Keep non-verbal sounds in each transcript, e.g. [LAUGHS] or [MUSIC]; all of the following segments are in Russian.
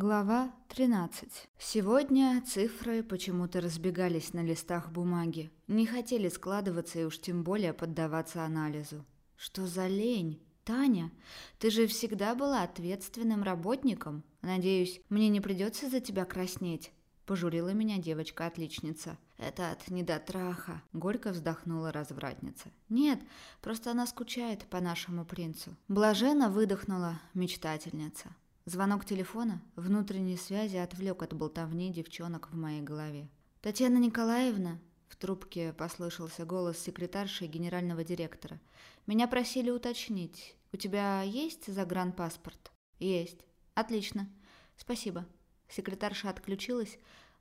Глава 13. Сегодня цифры почему-то разбегались на листах бумаги, не хотели складываться и уж тем более поддаваться анализу. Что за лень? Таня, ты же всегда была ответственным работником. Надеюсь, мне не придется за тебя краснеть. Пожурила меня девочка-отличница. Это от недотраха. Горько вздохнула развратница. Нет, просто она скучает по нашему принцу. Блаженно выдохнула мечтательница. Звонок телефона внутренней связи отвлек от болтовни девчонок в моей голове. «Татьяна Николаевна?» В трубке послышался голос секретарши генерального директора. «Меня просили уточнить. У тебя есть загранпаспорт?» «Есть. Отлично. Спасибо». Секретарша отключилась,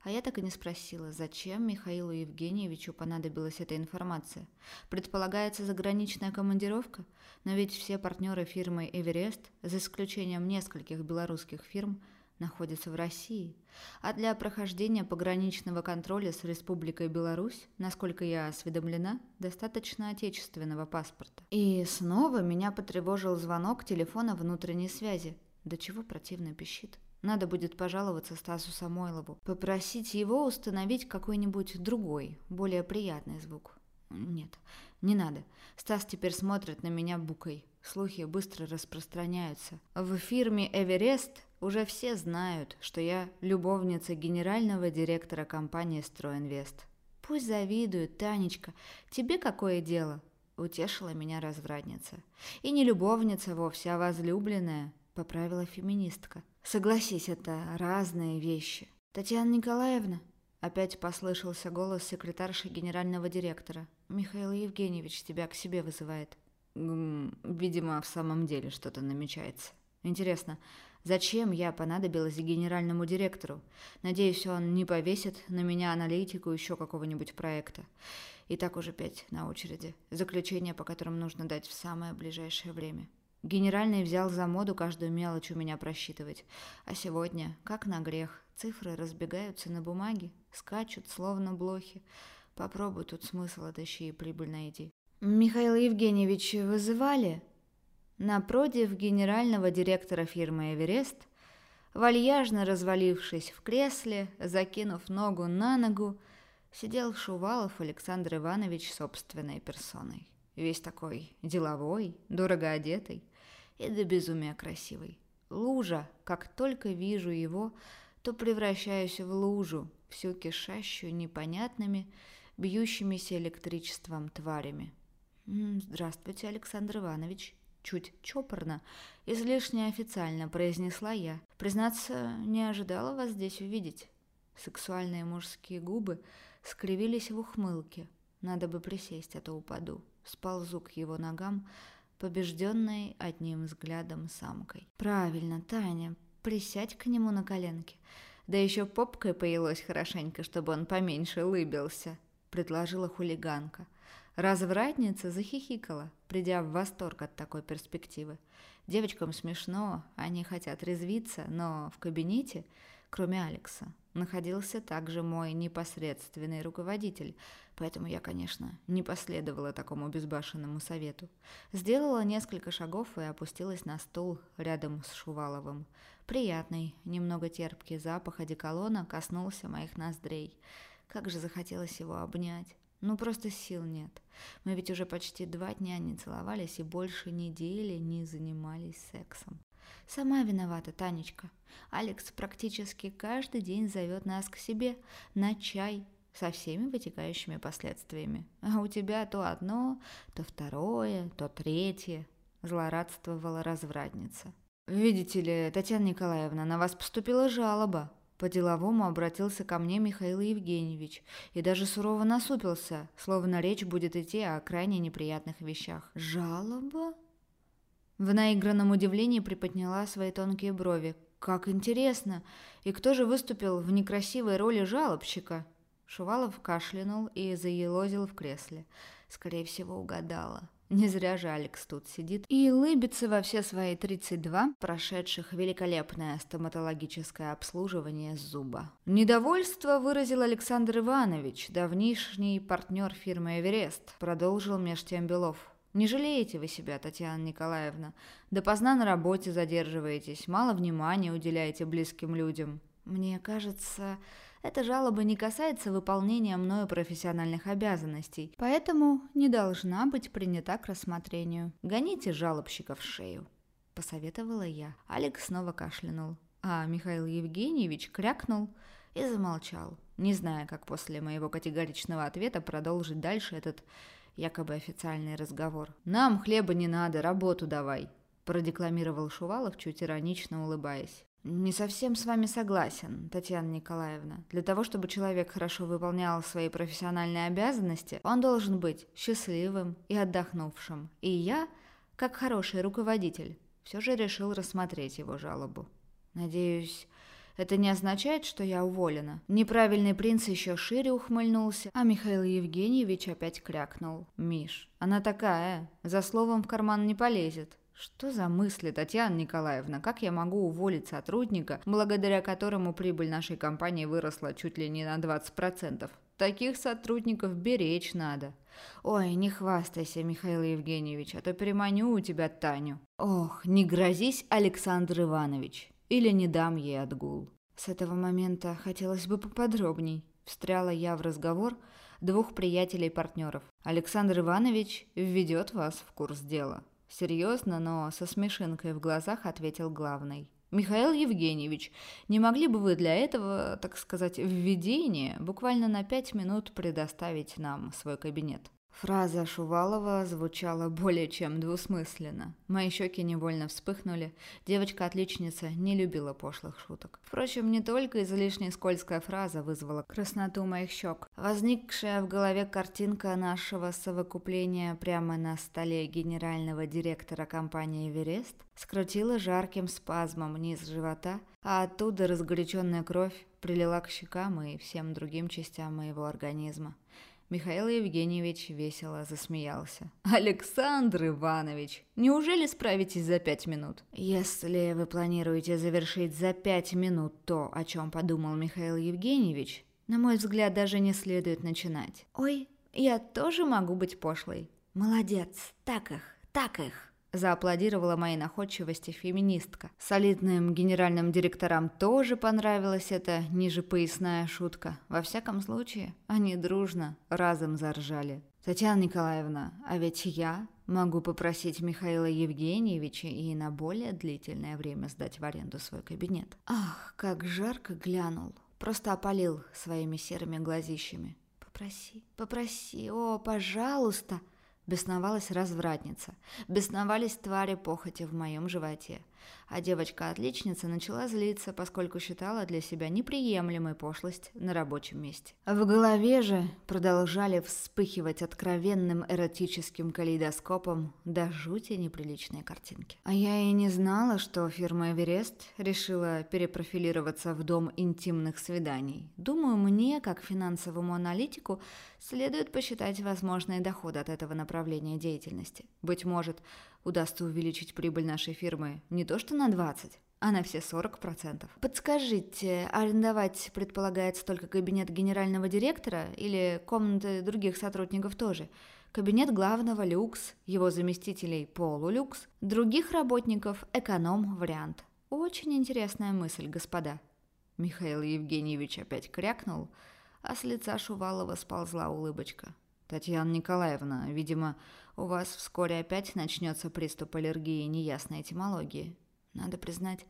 а я так и не спросила, зачем Михаилу Евгеньевичу понадобилась эта информация. Предполагается заграничная командировка, но ведь все партнеры фирмы «Эверест», за исключением нескольких белорусских фирм, находятся в России. А для прохождения пограничного контроля с Республикой Беларусь, насколько я осведомлена, достаточно отечественного паспорта. И снова меня потревожил звонок телефона внутренней связи. До чего противно пищит. Надо будет пожаловаться Стасу Самойлову, попросить его установить какой-нибудь другой, более приятный звук. Нет, не надо. Стас теперь смотрит на меня букой. Слухи быстро распространяются. В фирме «Эверест» уже все знают, что я любовница генерального директора компании «Стройинвест». «Пусть завидуют, Танечка. Тебе какое дело?» — утешила меня развратница. «И не любовница вовсе, а возлюбленная», — поправила феминистка. Согласись, это разные вещи. Татьяна Николаевна, опять послышался голос секретарши генерального директора. Михаил Евгеньевич тебя к себе вызывает. Видимо, в самом деле что-то намечается. Интересно, зачем я понадобилась генеральному директору? Надеюсь, он не повесит на меня аналитику еще какого-нибудь проекта. И так уже пять на очереди. Заключение, по которым нужно дать в самое ближайшее время. Генеральный взял за моду каждую мелочь у меня просчитывать. А сегодня, как на грех, цифры разбегаются на бумаге, скачут, словно блохи. Попробуй тут смысл отыщи и прибыль найди. «Михаил Евгеньевич вызывали?» Напротив генерального директора фирмы «Эверест», вальяжно развалившись в кресле, закинув ногу на ногу, сидел Шувалов Александр Иванович собственной персоной весь такой деловой, дорого одетый и до безумия красивый. Лужа, как только вижу его, то превращаюсь в лужу, всю кишащую непонятными, бьющимися электричеством тварями. «Здравствуйте, Александр Иванович», чуть чопорно, излишне официально произнесла я. Признаться, не ожидала вас здесь увидеть. Сексуальные мужские губы скривились в ухмылке. Надо бы присесть, а то упаду сползу к его ногам, побежденной одним взглядом самкой. «Правильно, Таня, присядь к нему на коленки. Да еще попкой поелось хорошенько, чтобы он поменьше улыбился», — предложила хулиганка. Развратница захихикала, придя в восторг от такой перспективы. Девочкам смешно, они хотят резвиться, но в кабинете, кроме Алекса, находился также мой непосредственный руководитель, поэтому я, конечно, не последовала такому безбашенному совету. Сделала несколько шагов и опустилась на стул рядом с Шуваловым. Приятный, немного терпкий запах одеколона коснулся моих ноздрей. Как же захотелось его обнять. Ну, просто сил нет. Мы ведь уже почти два дня не целовались и больше недели не занимались сексом. Сама виновата, Танечка. Алекс практически каждый день зовет нас к себе на чай со всеми вытекающими последствиями. А у тебя то одно, то второе, то третье. Злорадствовала развратница. «Видите ли, Татьяна Николаевна, на вас поступила жалоба», по-деловому обратился ко мне Михаил Евгеньевич и даже сурово насупился, словно речь будет идти о крайне неприятных вещах. «Жалоба?» В наигранном удивлении приподняла свои тонкие брови. «Как интересно! И кто же выступил в некрасивой роли жалобщика?» Шувалов кашлянул и заелозил в кресле. Скорее всего, угадала. Не зря же Алекс тут сидит и улыбится во все свои 32, прошедших великолепное стоматологическое обслуживание зуба. Недовольство выразил Александр Иванович, давнишний партнер фирмы «Эверест», продолжил меж тем Белов. Не жалеете вы себя, Татьяна Николаевна? Допоздна на работе задерживаетесь, мало внимания уделяете близким людям. Мне кажется, эта жалоба не касается выполнения мною профессиональных обязанностей, поэтому не должна быть принята к рассмотрению. Гоните жалобщиков в шею», – посоветовала я. Алекс снова кашлянул, а Михаил Евгеньевич крякнул и замолчал, не зная, как после моего категоричного ответа продолжить дальше этот якобы официальный разговор. «Нам хлеба не надо, работу давай», – продекламировал Шувалов, чуть иронично улыбаясь. «Не совсем с вами согласен, Татьяна Николаевна. Для того, чтобы человек хорошо выполнял свои профессиональные обязанности, он должен быть счастливым и отдохнувшим. И я, как хороший руководитель, все же решил рассмотреть его жалобу. Надеюсь, это не означает, что я уволена. Неправильный принц еще шире ухмыльнулся, а Михаил Евгеньевич опять крякнул. «Миш, она такая, за словом в карман не полезет. Что за мысли, Татьяна Николаевна? Как я могу уволить сотрудника, благодаря которому прибыль нашей компании выросла чуть ли не на 20%? Таких сотрудников беречь надо. Ой, не хвастайся, Михаил Евгеньевич, а то переманю у тебя Таню. Ох, не грозись, Александр Иванович, или не дам ей отгул. С этого момента хотелось бы поподробней. Встряла я в разговор двух приятелей-партнеров. Александр Иванович введет вас в курс дела. Серьезно, но со смешинкой в глазах ответил главный. «Михаил Евгеньевич, не могли бы вы для этого, так сказать, введения буквально на пять минут предоставить нам свой кабинет?» Фраза Шувалова звучала более чем двусмысленно. Мои щеки невольно вспыхнули. Девочка-отличница не любила пошлых шуток. Впрочем, не только излишне скользкая фраза вызвала красноту моих щек. Возникшая в голове картинка нашего совокупления прямо на столе генерального директора компании «Эверест» скрутила жарким спазмом низ живота, а оттуда разгоряченная кровь прилила к щекам и всем другим частям моего организма. Михаил Евгеньевич весело засмеялся. «Александр Иванович, неужели справитесь за пять минут?» «Если вы планируете завершить за пять минут то, о чем подумал Михаил Евгеньевич, на мой взгляд, даже не следует начинать. Ой, я тоже могу быть пошлой. Молодец, так их, так их!» Зааплодировала моей находчивости феминистка. Солидным генеральным директорам тоже понравилась эта ниже поясная шутка. Во всяком случае, они дружно разом заржали. «Татьяна Николаевна, а ведь я могу попросить Михаила Евгеньевича и на более длительное время сдать в аренду свой кабинет». Ах, как жарко глянул. Просто опалил своими серыми глазищами. «Попроси, попроси, о, пожалуйста!» Бесновалась развратница. Бесновались твари похоти в моем животе а девочка-отличница начала злиться, поскольку считала для себя неприемлемой пошлость на рабочем месте. В голове же продолжали вспыхивать откровенным эротическим калейдоскопом до жути неприличные картинки. А я и не знала, что фирма «Эверест» решила перепрофилироваться в дом интимных свиданий. Думаю, мне, как финансовому аналитику, следует посчитать возможные доходы от этого направления деятельности. Быть может, удастся увеличить прибыль нашей фирмы не то что на 20, а на все 40%. Подскажите, арендовать предполагается только кабинет генерального директора или комнаты других сотрудников тоже? Кабинет главного люкс, его заместителей полулюкс, других работников эконом-вариант. Очень интересная мысль, господа. Михаил Евгеньевич опять крякнул, а с лица Шувалова сползла улыбочка. Татьяна Николаевна, видимо, у вас вскоре опять начнется приступ аллергии неясной этимологии. Надо признать,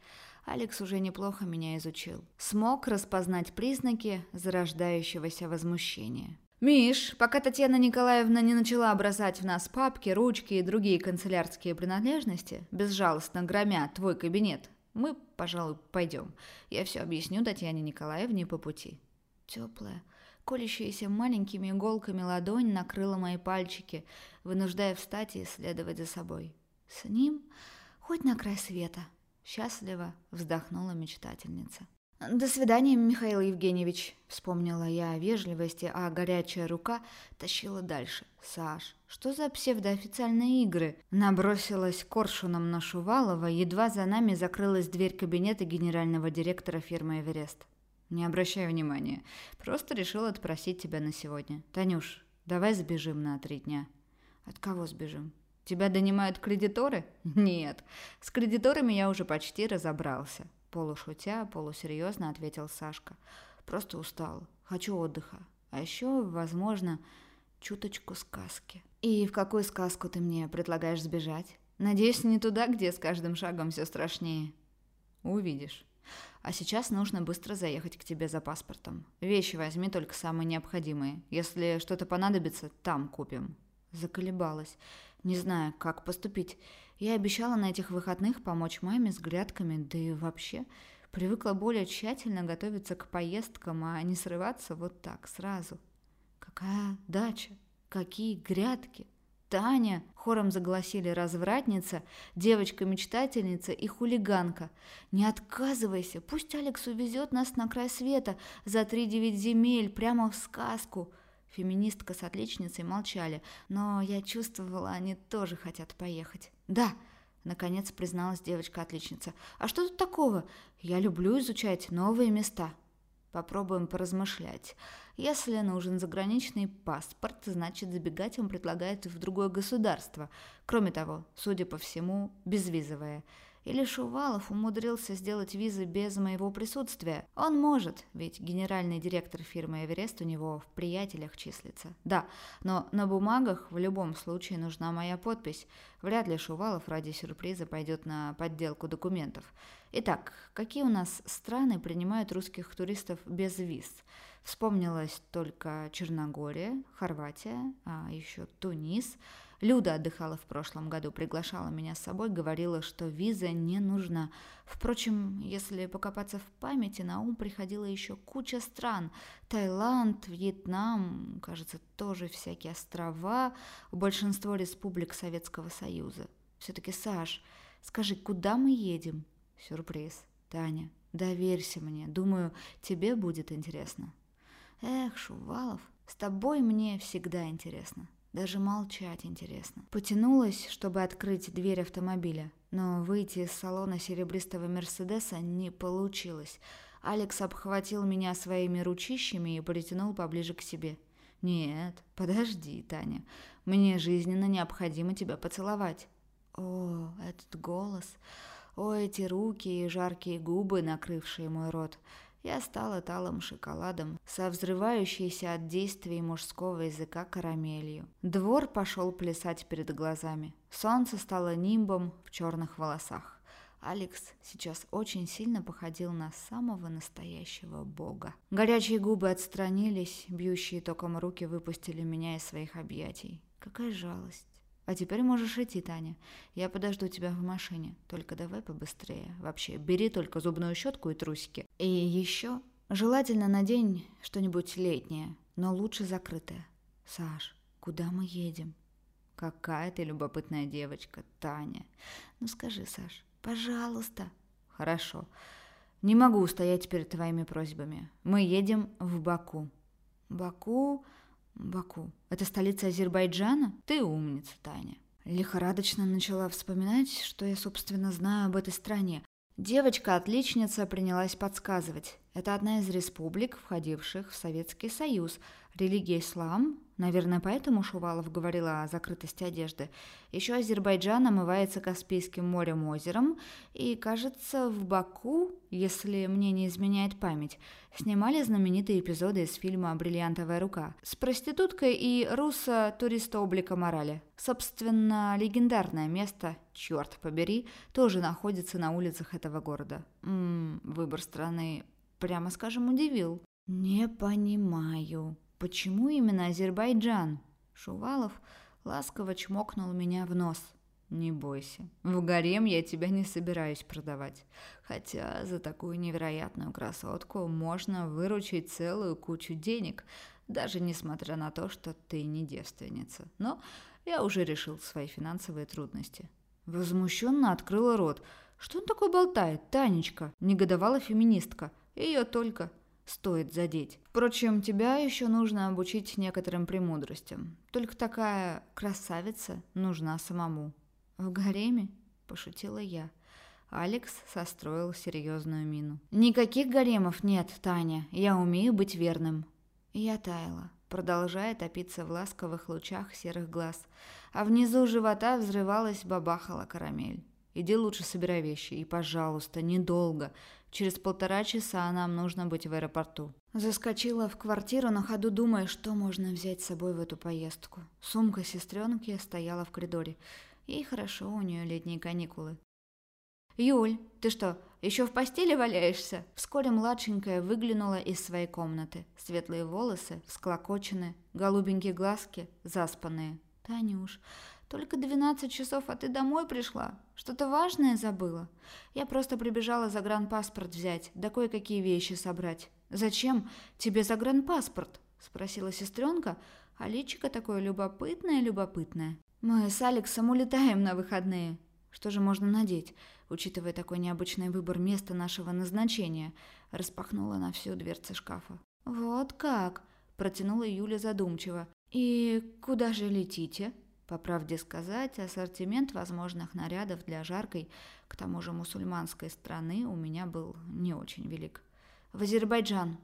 Алекс уже неплохо меня изучил. Смог распознать признаки зарождающегося возмущения. «Миш, пока Татьяна Николаевна не начала бросать в нас папки, ручки и другие канцелярские принадлежности, безжалостно громя твой кабинет, мы, пожалуй, пойдем. Я все объясню Татьяне Николаевне по пути». Теплая, Колющаяся маленькими иголками ладонь накрыла мои пальчики, вынуждая встать и следовать за собой. С ним хоть на край света. Счастливо вздохнула мечтательница. «До свидания, Михаил Евгеньевич», — вспомнила я о вежливости, а горячая рука тащила дальше. «Саш, что за псевдоофициальные игры?» Набросилась коршуном на Шувалова, едва за нами закрылась дверь кабинета генерального директора фирмы «Эверест». Не обращай внимания. Просто решил отпросить тебя на сегодня. Танюш, давай сбежим на три дня. От кого сбежим? Тебя донимают кредиторы? [LAUGHS] Нет, с кредиторами я уже почти разобрался. Полушутя, полусерьезно ответил Сашка. Просто устал, хочу отдыха. А еще, возможно, чуточку сказки. И в какую сказку ты мне предлагаешь сбежать? Надеюсь, не туда, где с каждым шагом все страшнее. Увидишь. А сейчас нужно быстро заехать к тебе за паспортом. Вещи возьми только самые необходимые. Если что-то понадобится, там купим. Заколебалась не знаю, как поступить. Я обещала на этих выходных помочь маме с грядками, да и вообще привыкла более тщательно готовиться к поездкам, а не срываться вот так сразу. Какая дача? Какие грядки? Таня, хором загласили развратница, девочка-мечтательница и хулиганка. Не отказывайся, пусть Алекс увезет нас на край света за три девять земель, прямо в сказку. Феминистка с отличницей молчали, но я чувствовала, они тоже хотят поехать. «Да», — наконец призналась девочка-отличница. «А что тут такого? Я люблю изучать новые места». Попробуем поразмышлять. Если нужен заграничный паспорт, значит забегать он предлагает в другое государство. Кроме того, судя по всему, безвизовое. Или Шувалов умудрился сделать визы без моего присутствия? Он может, ведь генеральный директор фирмы «Эверест» у него в приятелях числится. Да, но на бумагах в любом случае нужна моя подпись. Вряд ли Шувалов ради сюрприза пойдет на подделку документов. Итак, какие у нас страны принимают русских туристов без виз? Вспомнилась только Черногория, Хорватия, а еще Тунис – Люда отдыхала в прошлом году, приглашала меня с собой, говорила, что виза не нужна. Впрочем, если покопаться в памяти, на ум приходила еще куча стран. Таиланд, Вьетнам, кажется, тоже всякие острова, большинство республик Советского Союза. Все-таки, Саш, скажи, куда мы едем? Сюрприз. Таня, доверься мне, думаю, тебе будет интересно. Эх, Шувалов, с тобой мне всегда интересно. Даже молчать интересно. Потянулась, чтобы открыть дверь автомобиля, но выйти из салона серебристого Мерседеса не получилось. Алекс обхватил меня своими ручищами и притянул поближе к себе. «Нет, подожди, Таня. Мне жизненно необходимо тебя поцеловать». О, этот голос. О, эти руки и жаркие губы, накрывшие мой рот я стала талым шоколадом, со взрывающейся от действий мужского языка карамелью. Двор пошел плясать перед глазами. Солнце стало нимбом в черных волосах. Алекс сейчас очень сильно походил на самого настоящего бога. Горячие губы отстранились, бьющие током руки выпустили меня из своих объятий. Какая жалость. А теперь можешь идти, Таня. Я подожду тебя в машине. Только давай побыстрее. Вообще, бери только зубную щетку и трусики. И еще желательно надень что-нибудь летнее, но лучше закрытое. Саш, куда мы едем? Какая ты любопытная девочка, Таня. Ну скажи, Саш, пожалуйста. Хорошо. Не могу устоять перед твоими просьбами. Мы едем в Баку. Баку... Баку. Это столица Азербайджана? Ты умница, Таня. Лихорадочно начала вспоминать, что я, собственно, знаю об этой стране. Девочка-отличница принялась подсказывать. Это одна из республик, входивших в Советский Союз. Религия ислам, Наверное, поэтому Шувалов говорил о закрытости одежды. Еще Азербайджан омывается Каспийским морем-озером, и, кажется, в Баку, если мне не изменяет память, снимали знаменитые эпизоды из фильма «Бриллиантовая рука» с проституткой и руссо туриста облика морали. Собственно, легендарное место, черт побери, тоже находится на улицах этого города. М -м, выбор страны, прямо скажем, удивил. «Не понимаю», Почему именно Азербайджан? Шувалов ласково чмокнул меня в нос. Не бойся, в гарем я тебя не собираюсь продавать. Хотя за такую невероятную красотку можно выручить целую кучу денег, даже несмотря на то, что ты не девственница. Но я уже решил свои финансовые трудности. Возмущенно открыла рот. Что он такой болтает, Танечка? Негодовала феминистка. Ее только стоит задеть. Впрочем, тебя еще нужно обучить некоторым премудростям. Только такая красавица нужна самому. В гареме? Пошутила я. Алекс состроил серьезную мину. «Никаких гаремов нет, Таня. Я умею быть верным». Я таяла. продолжая топиться в ласковых лучах серых глаз, а внизу живота взрывалась бабахала карамель. «Иди лучше собирай вещи, и, пожалуйста, недолго. Через полтора часа нам нужно быть в аэропорту». Заскочила в квартиру на ходу, думая, что можно взять с собой в эту поездку. Сумка сестренки стояла в коридоре. И хорошо, у нее летние каникулы. «Юль, ты что, еще в постели валяешься?» Вскоре младшенькая выглянула из своей комнаты. Светлые волосы, всклокочены, голубенькие глазки, заспанные. «Танюш, только двенадцать часов, а ты домой пришла? Что-то важное забыла?» «Я просто прибежала загранпаспорт взять, да кое-какие вещи собрать». «Зачем тебе загранпаспорт?» – спросила сестренка, а личико такое любопытное-любопытное. «Мы с Алексом улетаем на выходные. Что же можно надеть?» учитывая такой необычный выбор места нашего назначения, распахнула на всю дверцы шкафа. «Вот как?» – протянула Юля задумчиво. «И куда же летите?» По правде сказать, ассортимент возможных нарядов для жаркой, к тому же мусульманской страны, у меня был не очень велик. «В Азербайджан»,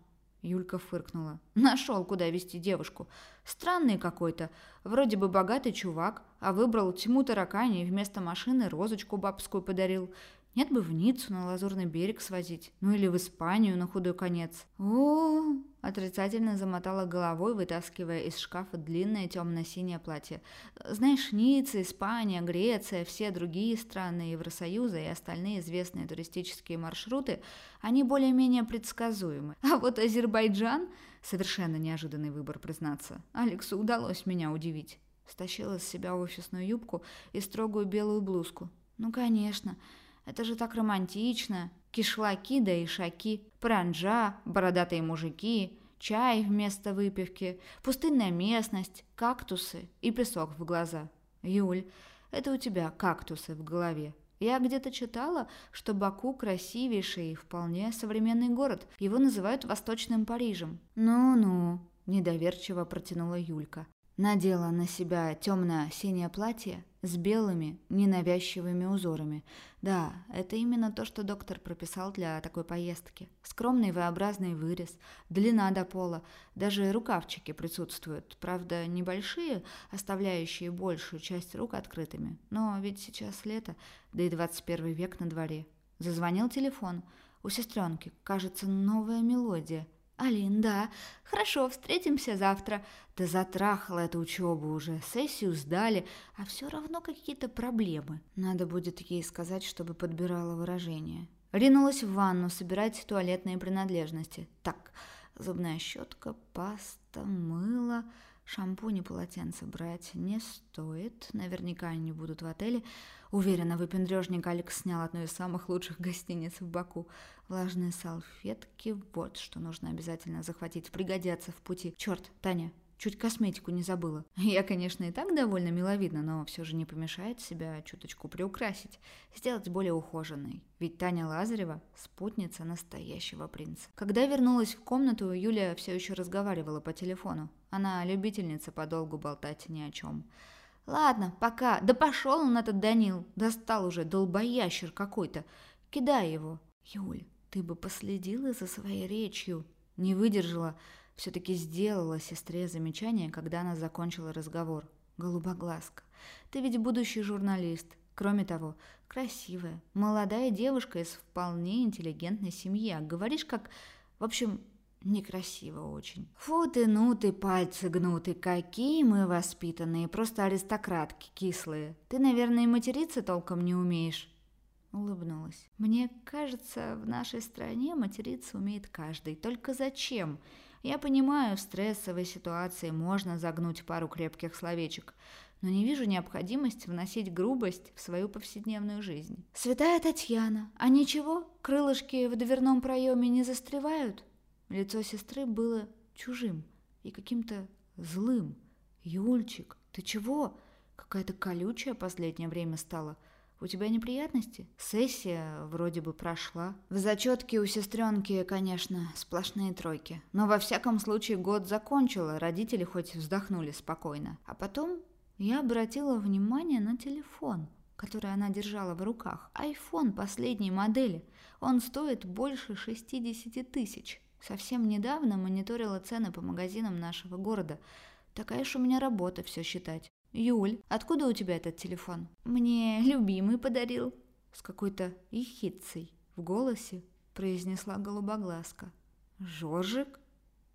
Юлька фыркнула. Нашел, куда вести девушку. Странный какой-то. Вроде бы богатый чувак, а выбрал тьму таракани и вместо машины розочку бабскую подарил. Нет бы в Ниццу на Лазурный берег свозить. Ну или в Испанию на худой конец. О, отрицательно замотала головой, вытаскивая из шкафа длинное темно-синее платье. Знаешь, Ницца, Испания, Греция, все другие страны Евросоюза и остальные известные туристические маршруты, они более-менее предсказуемы. А вот Азербайджан – совершенно неожиданный выбор, признаться. Алексу удалось меня удивить. Стащила с себя офисную юбку и строгую белую блузку. Ну, конечно, – это же так романтично. Кишлаки да ишаки, паранджа, бородатые мужики, чай вместо выпивки, пустынная местность, кактусы и песок в глаза. Юль, это у тебя кактусы в голове. Я где-то читала, что Баку красивейший и вполне современный город. Его называют Восточным Парижем. Ну-ну, недоверчиво протянула Юлька. Надела на себя темно-синее платье с белыми ненавязчивыми узорами. Да, это именно то, что доктор прописал для такой поездки. Скромный V-образный вырез, длина до пола, даже рукавчики присутствуют. Правда, небольшие, оставляющие большую часть рук открытыми. Но ведь сейчас лето, да и 21 век на дворе. Зазвонил телефон. У сестренки, кажется, новая мелодия. «Алин, да. Хорошо, встретимся завтра. Да затрахала эту учебу уже. Сессию сдали, а все равно какие-то проблемы. Надо будет ей сказать, чтобы подбирала выражение». Ринулась в ванну собирать туалетные принадлежности. Так, зубная щетка, паста, мыло... Шампунь и полотенце брать не стоит. Наверняка они будут в отеле. Уверена, выпендрежник Алекс снял одну из самых лучших гостиниц в Баку. Влажные салфетки, вот что нужно обязательно захватить, пригодятся в пути. Черт, Таня, чуть косметику не забыла. Я, конечно, и так довольно миловидна, но все же не помешает себя чуточку приукрасить, сделать более ухоженной. Ведь Таня Лазарева – спутница настоящего принца. Когда вернулась в комнату, Юля все еще разговаривала по телефону. Она любительница подолгу болтать ни о чем. «Ладно, пока. Да пошел он этот Данил. Достал уже, долбоящер какой-то. Кидай его». «Юль, ты бы последила за своей речью». Не выдержала, все-таки сделала сестре замечание, когда она закончила разговор. «Голубоглазка, ты ведь будущий журналист. Кроме того, красивая, молодая девушка из вполне интеллигентной семьи. А говоришь как... В общем, Некрасиво очень. Фу ты, ну ты, пальцы гнуты, какие мы воспитанные, просто аристократки кислые. Ты, наверное, и материться толком не умеешь. Улыбнулась. Мне кажется, в нашей стране материться умеет каждый. Только зачем? Я понимаю, в стрессовой ситуации можно загнуть пару крепких словечек, но не вижу необходимости вносить грубость в свою повседневную жизнь. Святая Татьяна, а ничего, крылышки в дверном проеме не застревают? Лицо сестры было чужим и каким-то злым. «Юльчик, ты чего? Какая-то колючая последнее время стала. У тебя неприятности? Сессия вроде бы прошла. В зачетке у сестренки, конечно, сплошные тройки. Но во всяком случае год закончила, родители хоть вздохнули спокойно. А потом я обратила внимание на телефон, который она держала в руках. Айфон последней модели. Он стоит больше 60 тысяч. Совсем недавно мониторила цены по магазинам нашего города. Такая уж у меня работа все считать. Юль, откуда у тебя этот телефон? Мне любимый подарил. С какой-то ехидцей в голосе произнесла голубоглазка. Жоржик?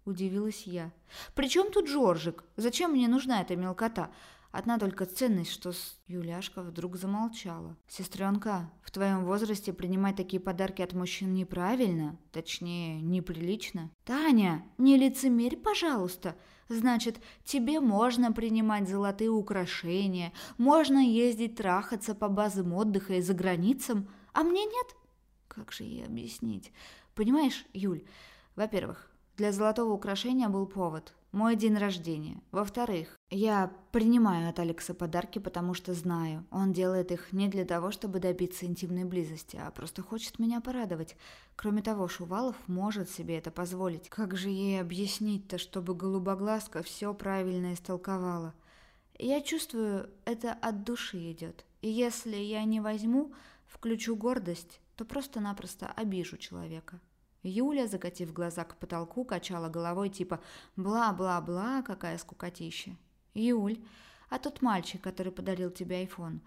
Удивилась я. «При чем тут Жоржик? Зачем мне нужна эта мелкота? Одна только ценность, что с... Юляшка вдруг замолчала. «Сестренка, в твоем возрасте принимать такие подарки от мужчин неправильно, точнее, неприлично». «Таня, не лицемерь, пожалуйста. Значит, тебе можно принимать золотые украшения, можно ездить трахаться по базам отдыха и за границам, а мне нет?» Как же ей объяснить? Понимаешь, Юль, во-первых, для золотого украшения был повод. Мой день рождения. Во-вторых, я принимаю от Алекса подарки, потому что знаю, он делает их не для того, чтобы добиться интимной близости, а просто хочет меня порадовать. Кроме того, Шувалов может себе это позволить. Как же ей объяснить-то, чтобы голубоглазка все правильно истолковала? Я чувствую, это от души идет. И если я не возьму, включу гордость, то просто-напросто обижу человека. Юля, закатив глаза к потолку, качала головой типа «бла-бла-бла, какая скукотища». «Юль, а тот мальчик, который подарил тебе айфон,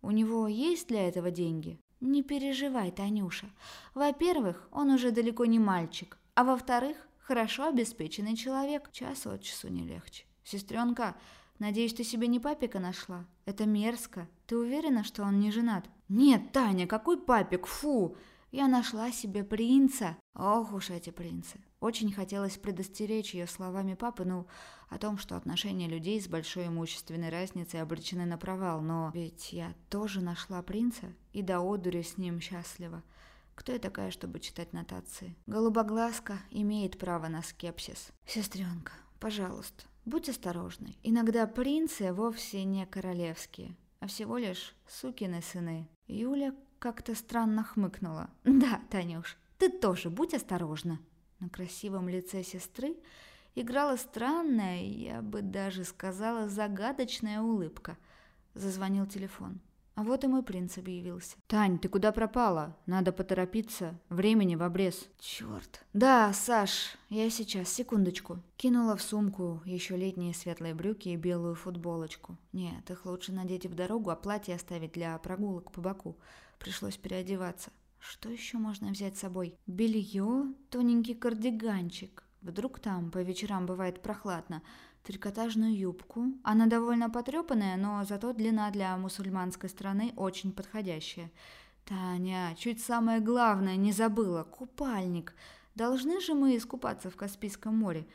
у него есть для этого деньги?» «Не переживай, Танюша. Во-первых, он уже далеко не мальчик, а во-вторых, хорошо обеспеченный человек. Час от часу не легче. Сестренка, надеюсь, ты себе не папика нашла? Это мерзко. Ты уверена, что он не женат?» «Нет, Таня, какой папик? Фу!» Я нашла себе принца. Ох уж эти принцы. Очень хотелось предостеречь ее словами папы, ну, о том, что отношения людей с большой имущественной разницей обречены на провал, но ведь я тоже нашла принца и до одури с ним счастлива. Кто я такая, чтобы читать нотации? Голубоглазка имеет право на скепсис. Сестренка, пожалуйста, будь осторожной. Иногда принцы вовсе не королевские, а всего лишь сукины сыны. Юля как-то странно хмыкнула. [LAUGHS] «Да, Танюш, ты тоже будь осторожна». На красивом лице сестры играла странная, я бы даже сказала, загадочная улыбка. Зазвонил телефон. А вот и мой принц объявился. «Тань, ты куда пропала? Надо поторопиться. Времени в обрез». «Черт». «Да, Саш, я сейчас, секундочку». Кинула в сумку еще летние светлые брюки и белую футболочку. Нет, их лучше надеть в дорогу, а платье оставить для прогулок по боку. Пришлось переодеваться. Что еще можно взять с собой? Белье, тоненький кардиганчик. Вдруг там по вечерам бывает прохладно. Трикотажную юбку. Она довольно потрепанная, но зато длина для мусульманской страны очень подходящая. Таня, чуть самое главное не забыла. Купальник. Должны же мы искупаться в Каспийском море.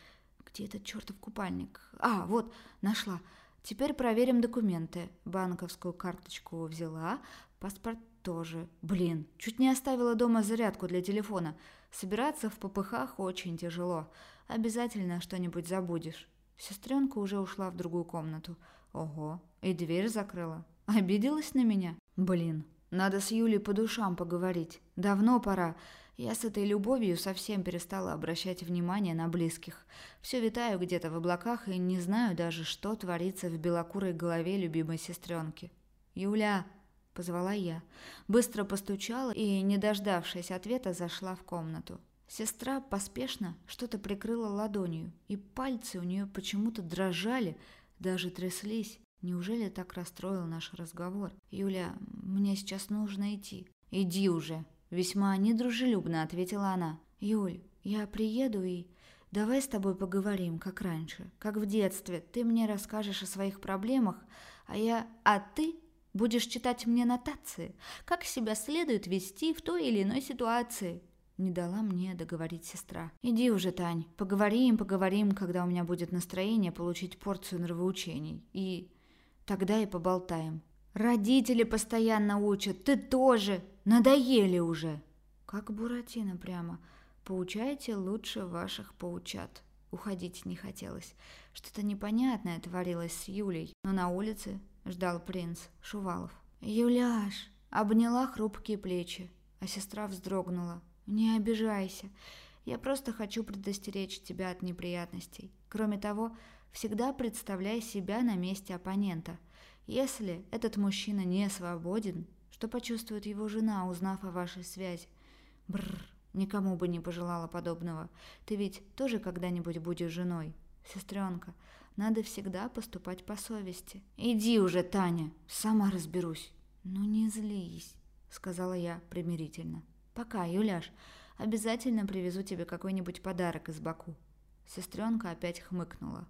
Где этот чертов купальник? А, вот, нашла. Теперь проверим документы. Банковскую карточку взяла, паспорт тоже. Блин, чуть не оставила дома зарядку для телефона. Собираться в попыхах очень тяжело. Обязательно что-нибудь забудешь. Сестренка уже ушла в другую комнату. Ого, и дверь закрыла. Обиделась на меня? Блин, надо с Юлей по душам поговорить. Давно пора. Я с этой любовью совсем перестала обращать внимание на близких. Все витаю где-то в облаках и не знаю даже, что творится в белокурой голове любимой сестренки. «Юля, позвала я. Быстро постучала и, не дождавшись ответа, зашла в комнату. Сестра поспешно что-то прикрыла ладонью, и пальцы у нее почему-то дрожали, даже тряслись. Неужели так расстроил наш разговор? «Юля, мне сейчас нужно идти». «Иди уже», — весьма недружелюбно ответила она. «Юль, я приеду и...» Давай с тобой поговорим, как раньше, как в детстве. Ты мне расскажешь о своих проблемах, а я... А ты Будешь читать мне нотации, как себя следует вести в той или иной ситуации. Не дала мне договорить сестра. Иди уже, Тань, поговорим, поговорим, когда у меня будет настроение получить порцию нравоучений. И тогда и поболтаем. Родители постоянно учат, ты тоже. Надоели уже. Как Буратино прямо. Поучайте лучше ваших поучат. Уходить не хотелось. Что-то непонятное творилось с Юлей, но на улице ждал принц Шувалов. «Юляш!» Обняла хрупкие плечи, а сестра вздрогнула. «Не обижайся. Я просто хочу предостеречь тебя от неприятностей. Кроме того, всегда представляй себя на месте оппонента. Если этот мужчина не свободен, что почувствует его жена, узнав о вашей связи? Бррр, Никому бы не пожелала подобного. Ты ведь тоже когда-нибудь будешь женой. Сестренка, надо всегда поступать по совести. Иди уже, Таня, сама разберусь. Ну не злись, сказала я примирительно. Пока, Юляш, обязательно привезу тебе какой-нибудь подарок из Баку. Сестренка опять хмыкнула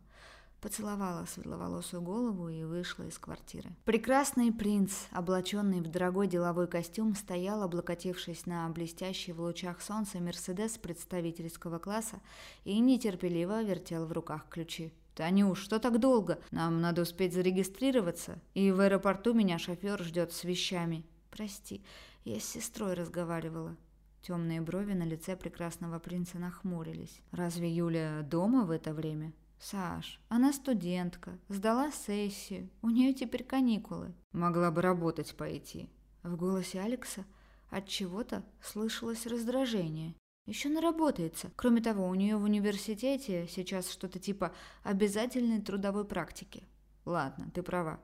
поцеловала светловолосую голову и вышла из квартиры. Прекрасный принц, облаченный в дорогой деловой костюм, стоял, облокотившись на блестящий в лучах солнца Мерседес представительского класса и нетерпеливо вертел в руках ключи. «Танюш, что так долго? Нам надо успеть зарегистрироваться, и в аэропорту меня шофер ждет с вещами». «Прости, я с сестрой разговаривала». Темные брови на лице прекрасного принца нахмурились. «Разве Юля дома в это время?» Саш, она студентка, сдала сессию, у нее теперь каникулы. Могла бы работать пойти. В голосе Алекса от чего-то слышалось раздражение. Еще наработается. Кроме того, у нее в университете сейчас что-то типа обязательной трудовой практики. Ладно, ты права.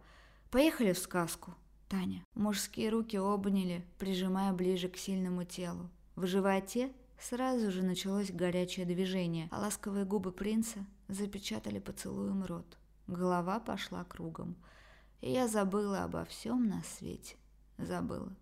Поехали в сказку. Таня. Мужские руки обняли, прижимая ближе к сильному телу. В животе сразу же началось горячее движение, а ласковые губы принца запечатали поцелуем рот. Голова пошла кругом. И я забыла обо всем на свете. Забыла.